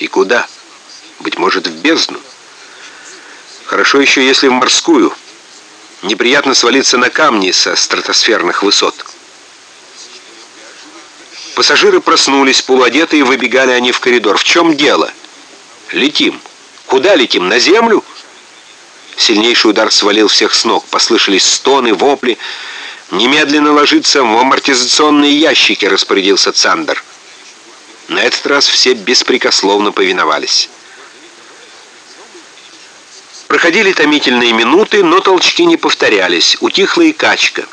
И куда? Быть может, в бездну. Хорошо еще, если в морскую. Неприятно свалиться на камни со стратосферных высот. Пассажиры проснулись, полуодетые, выбегали они в коридор. В чем дело? Летим. Куда летим? На землю? Сильнейший удар свалил всех с ног. Послышались стоны, вопли. «Немедленно ложиться в амортизационные ящики», — распорядился Цандер. На этот раз все беспрекословно повиновались. Проходили томительные минуты, но толчки не повторялись. Утихла и качка.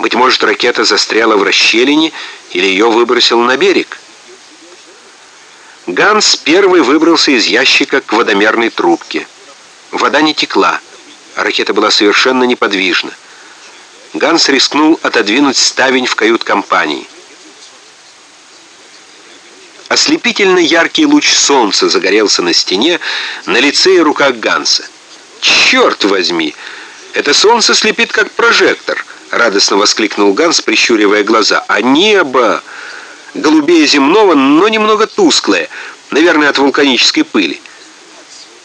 Быть может, ракета застряла в расщелине или ее выбросил на берег. Ганс первый выбрался из ящика к водомерной трубке. Вода не текла. Ракета была совершенно неподвижна. Ганс рискнул отодвинуть ставень в кают-компании. Ослепительно яркий луч солнца загорелся на стене, на лице и руках Ганса. «Черт возьми! Это солнце слепит, как прожектор!» — радостно воскликнул Ганс, прищуривая глаза. «А небо! Голубее земного, но немного тусклое, наверное, от вулканической пыли.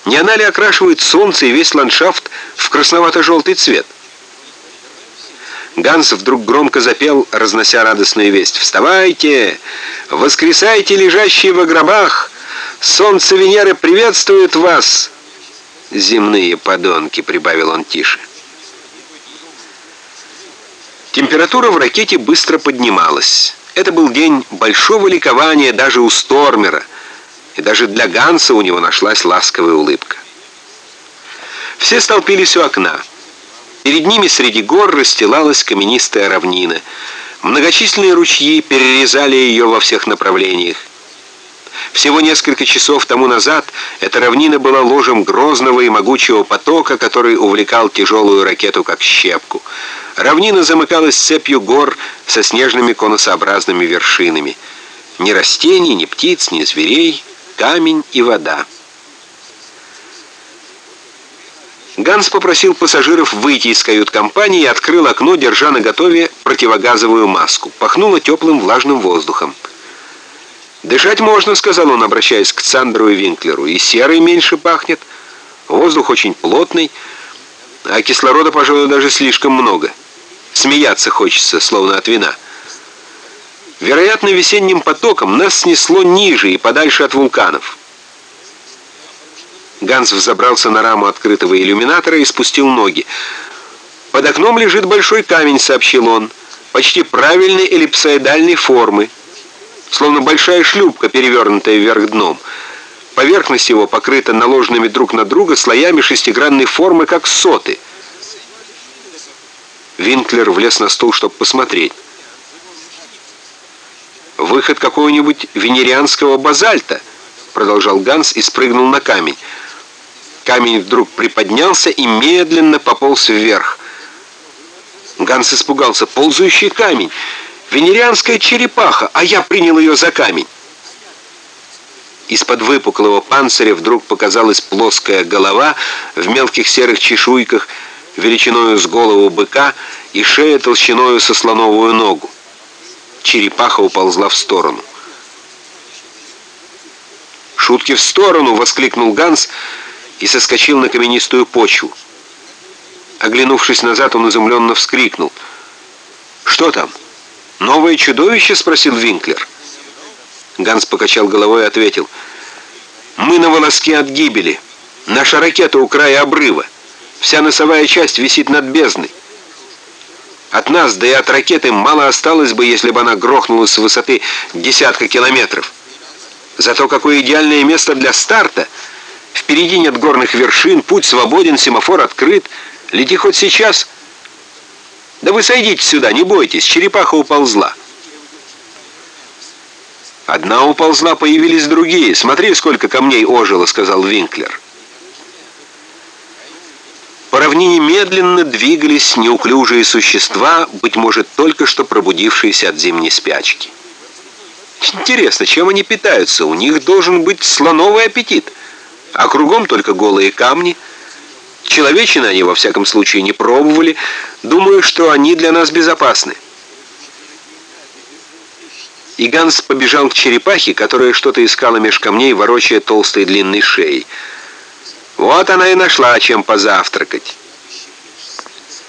Не она ли окрашивает солнце и весь ландшафт в красновато-желтый цвет?» Ганс вдруг громко запел, разнося радостную весть. «Вставайте! Воскресайте, лежащие во гробах! Солнце Венеры приветствует вас!» «Земные подонки», — прибавил он тише. Температура в ракете быстро поднималась. Это был день большого ликования даже у Стормера, и даже для Ганса у него нашлась ласковая улыбка. Все столпились у окна. Перед ними среди гор расстилалась каменистая равнина. Многочисленные ручьи перерезали ее во всех направлениях. Всего несколько часов тому назад эта равнина была ложем грозного и могучего потока, который увлекал тяжелую ракету как щепку. Равнина замыкалась цепью гор со снежными конусообразными вершинами. Ни растений, ни птиц, ни зверей, камень и вода. Ганс попросил пассажиров выйти из кают-компании и открыл окно, держа на готове противогазовую маску. Пахнуло теплым влажным воздухом. «Дышать можно», — сказал он, обращаясь к Цандру и Винклеру. «И серый меньше пахнет. Воздух очень плотный, а кислорода, пожалуй, даже слишком много. Смеяться хочется, словно от вина». Вероятно, весенним потоком нас снесло ниже и подальше от вулканов. Ганс взобрался на раму открытого иллюминатора и спустил ноги. «Под окном лежит большой камень», — сообщил он, — «почти правильной эллипсоидальной формы, словно большая шлюпка, перевернутая вверх дном. Поверхность его покрыта наложенными друг на друга слоями шестигранной формы, как соты». Винклер влез на стул, чтобы посмотреть. «Выход какого-нибудь венерианского базальта», — продолжал Ганс и спрыгнул на камень. Камень вдруг приподнялся и медленно пополз вверх. Ганс испугался. «Ползающий камень! Венерианская черепаха! А я принял ее за камень!» Из-под выпуклого панциря вдруг показалась плоская голова в мелких серых чешуйках, величиною с голову быка и шея толщиною со слоновую ногу. Черепаха уползла в сторону. «Шутки в сторону!» — воскликнул Ганс — и соскочил на каменистую почву. Оглянувшись назад, он изумленно вскрикнул. «Что там? Новое чудовище?» — спросил Винклер. Ганс покачал головой и ответил. «Мы на волоске от гибели. Наша ракета у края обрыва. Вся носовая часть висит над бездной. От нас, да и от ракеты мало осталось бы, если бы она грохнулась с высоты десятка километров. Зато какое идеальное место для старта — Впереди нет горных вершин, путь свободен, семафор открыт. Лети хоть сейчас. Да вы сойдите сюда, не бойтесь, черепаха уползла. Одна уползла, появились другие. Смотри, сколько камней ожило, сказал Винклер. По равнине медленно двигались неуклюжие существа, быть может, только что пробудившиеся от зимней спячки. Интересно, чем они питаются? У них должен быть слоновый аппетит а кругом только голые камни. Человечины они, во всяком случае, не пробовали. Думаю, что они для нас безопасны. и Ганс побежал к черепахе, которая что-то искала меж камней, ворочая толстой длинной шеей. Вот она и нашла, чем позавтракать.